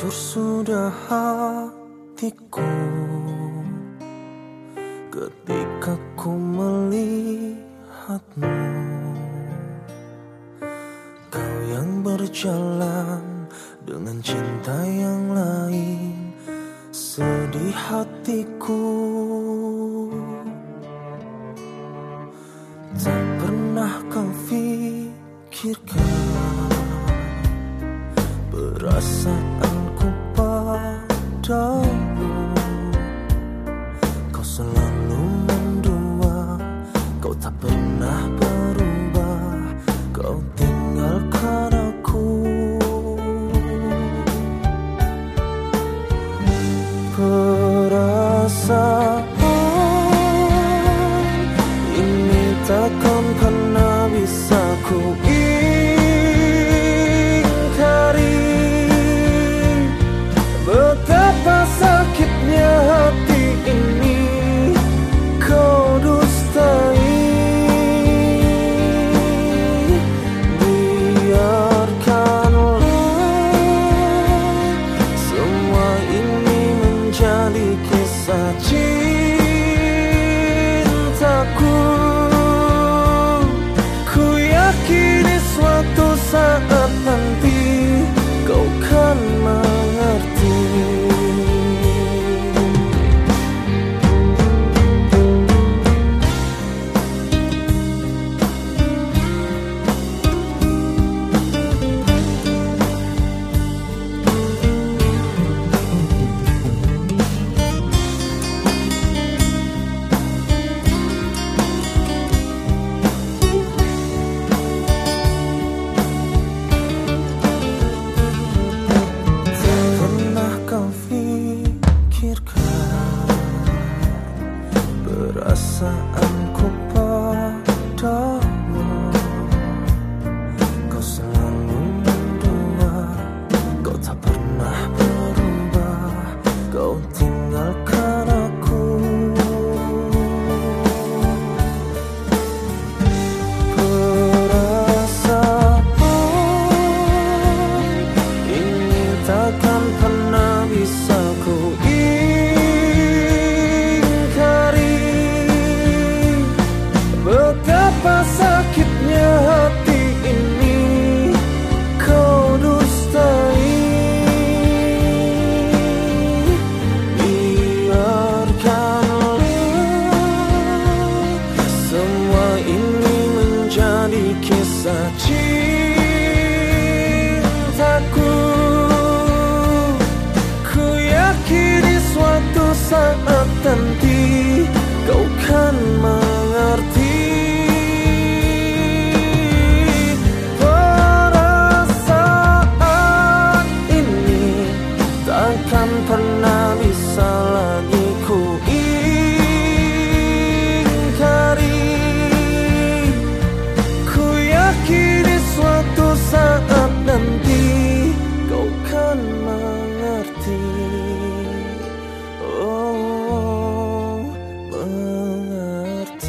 Hancur sudah hatiku. Ketika ku melihatmu Kau yang berjalan dengan cinta yang lain Sedih hatiku. Tak pernah kau pikirkan Perasaanku Kau selalu mendua Kau tak pernah berubah. Kau tinggalkan aku Perasaan kisah cintaku pernah berubah. Kau tinggalkan cintaku Ku yakini suatu saat nanti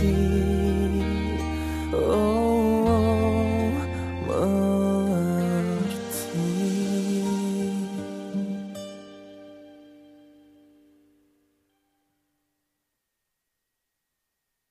see.